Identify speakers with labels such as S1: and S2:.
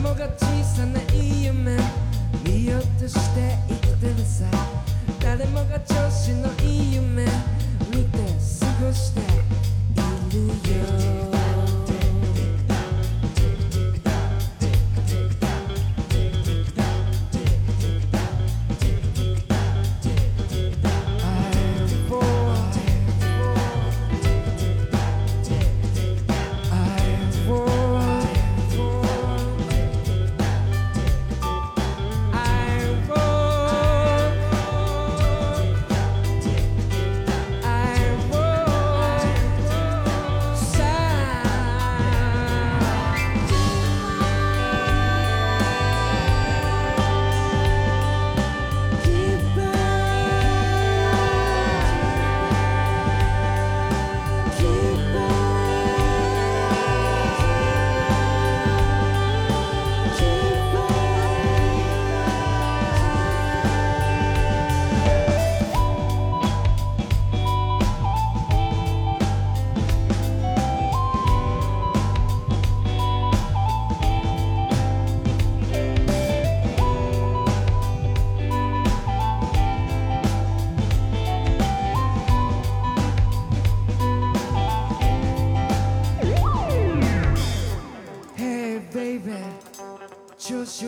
S1: もが小さない夢見ようとして生きてるさ誰もが調子のいい夢見て過ごしているよ baby 調子